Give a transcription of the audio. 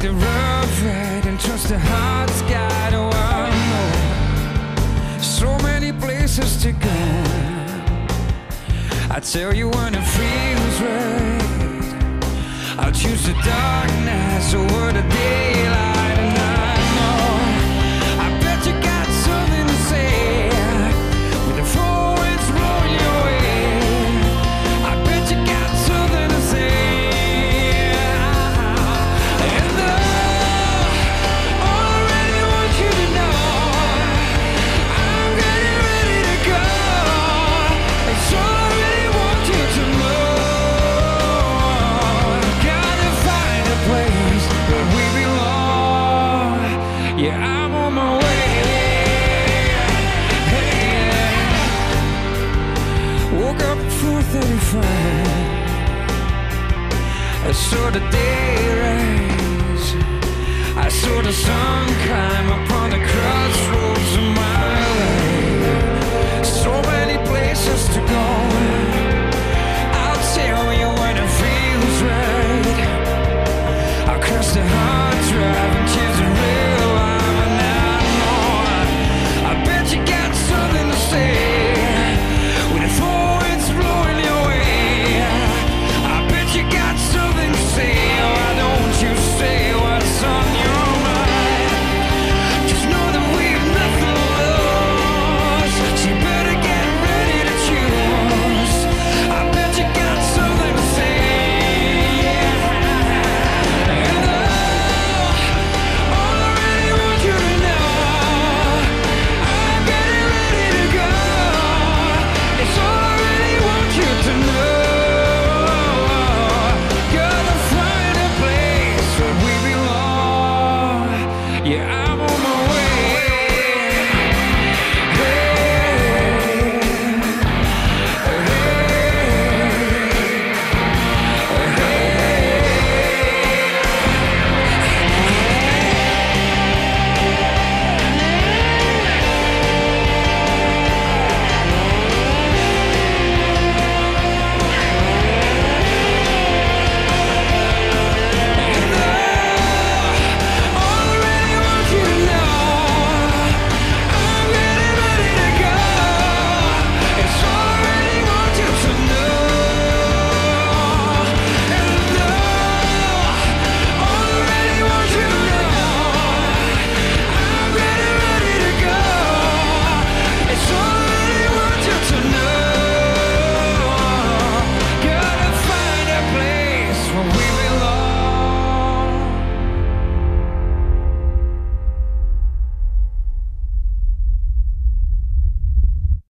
the rough ride and trust the heart's guide. Oh, I know so many places to go. I tell you when it feels right. I'll choose the dark. Yeah, I'm on my way. Hey, woke up at 4:35. I saw the day rise. I saw the sun climb upon the crossroads of my life. So many places to go. I'll tell you when it feels right. I'll cross the Yeah.